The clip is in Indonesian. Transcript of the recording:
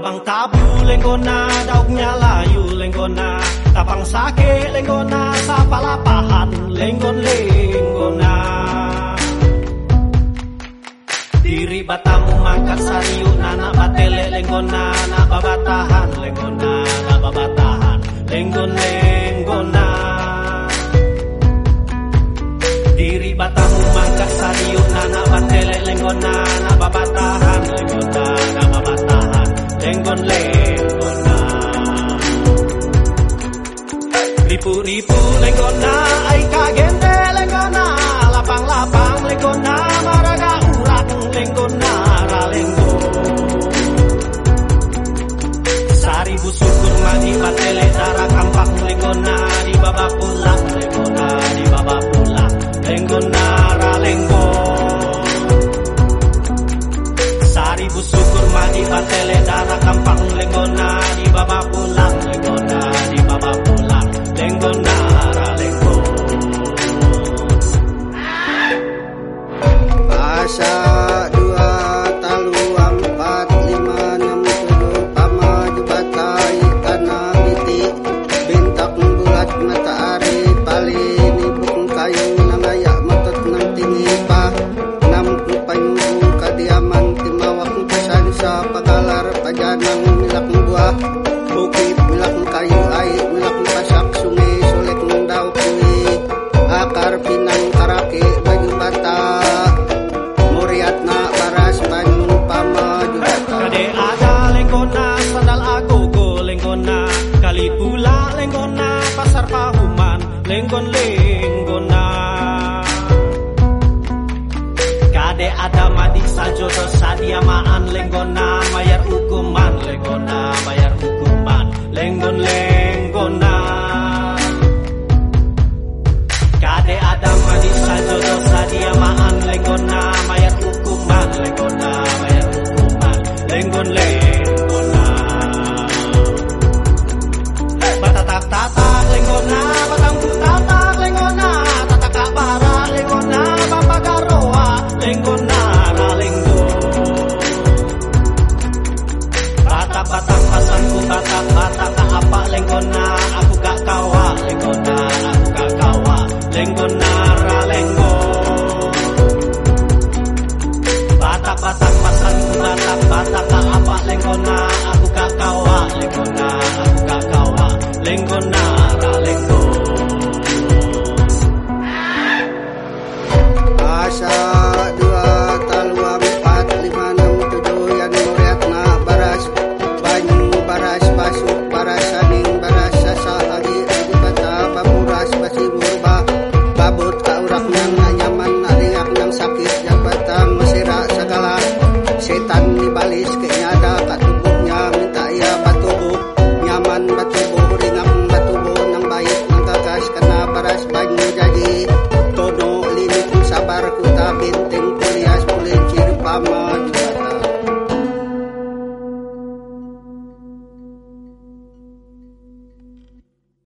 lenggona daugnya layu lenggona tapang sake lenggona sapalapahan lenggon lenggona diri batamu makan sariu nana batele lenggona na babatahan lenggona na babatahan lenggon ripu-ripu lenggona ai kagente lenggona lapang-lapang lenggona maraga urat lenggona ralenggo sari busukur madi batele dara kampak lenggona di baba pulang lenggona di baba pulang lenggona ralenggo sari busukur madi batele dara kampak lenggona di baba pulang lenggona di baba pulang lenggona pahuman lenggon lenggona. Kade ada madi sajodo hukuman lenggon lenggona kota kakawa lenggon nara batak batak batak batak apa lenggona? Aku kakawa lenggona.